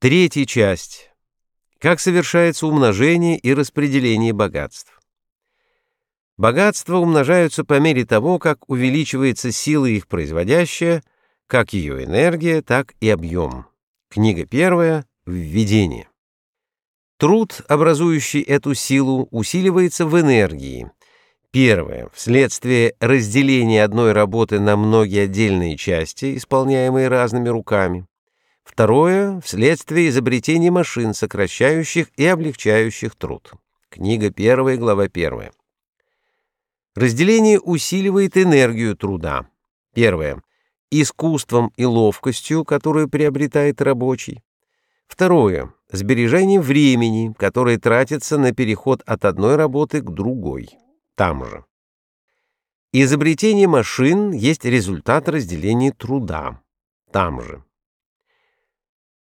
Третья часть. Как совершается умножение и распределение богатств. Богатства умножаются по мере того, как увеличивается сила их производящая, как ее энергия, так и объем. Книга первая. Введение. Труд, образующий эту силу, усиливается в энергии. Первое. Вследствие разделения одной работы на многие отдельные части, исполняемые разными руками. Второе — вследствие изобретения машин, сокращающих и облегчающих труд. Книга 1, глава 1. Разделение усиливает энергию труда. Первое — искусством и ловкостью, которую приобретает рабочий. Второе — сбережением времени, которое тратится на переход от одной работы к другой. Там же. Изобретение машин есть результат разделения труда. Там же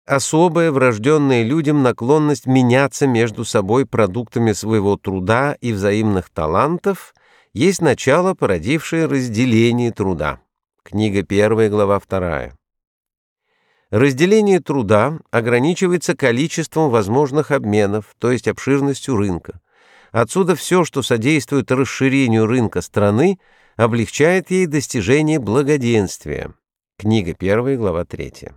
особая врожденная людям наклонность меняться между собой продуктами своего труда и взаимных талантов есть начало, породившее разделение труда. Книга 1, глава 2. Разделение труда ограничивается количеством возможных обменов, то есть обширностью рынка. Отсюда все, что содействует расширению рынка страны, облегчает ей достижение благоденствия. Книга 1, глава 3.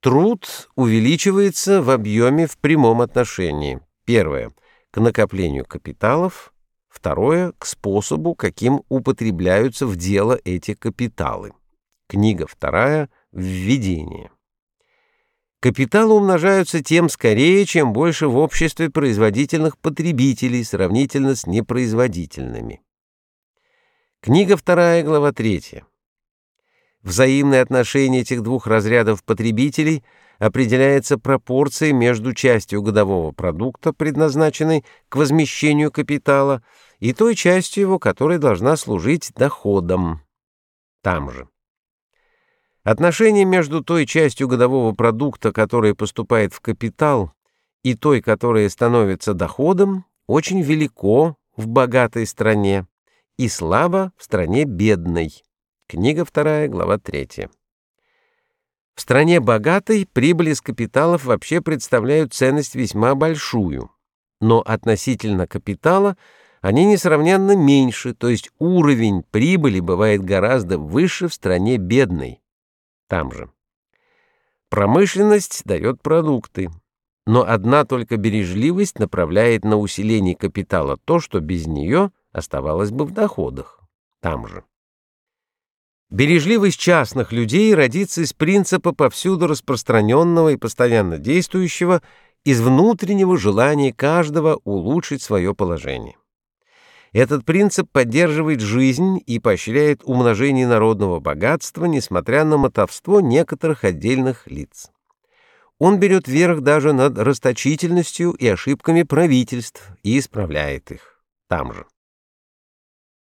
Труд увеличивается в объеме в прямом отношении. Первое — к накоплению капиталов. Второе — к способу, каким употребляются в дело эти капиталы. Книга вторая «Введение». Капиталы умножаются тем скорее, чем больше в обществе производительных потребителей сравнительно с непроизводительными. Книга вторая, глава третья. Взаимное отношение этих двух разрядов потребителей определяется пропорцией между частью годового продукта, предназначенной к возмещению капитала, и той частью его, которая должна служить доходом. Там же. Отношение между той частью годового продукта, которая поступает в капитал, и той, которая становится доходом, очень велико в богатой стране и слабо в стране бедной. Книга 2, глава 3. В стране богатой прибыли с капиталов вообще представляют ценность весьма большую, но относительно капитала они несравненно меньше, то есть уровень прибыли бывает гораздо выше в стране бедной. Там же. Промышленность дает продукты, но одна только бережливость направляет на усиление капитала то, что без нее оставалось бы в доходах. Там же. Бережливость частных людей родится из принципа повсюду распространенного и постоянно действующего, из внутреннего желания каждого улучшить свое положение. Этот принцип поддерживает жизнь и поощряет умножение народного богатства, несмотря на мотовство некоторых отдельных лиц. Он берет верх даже над расточительностью и ошибками правительств и исправляет их там же.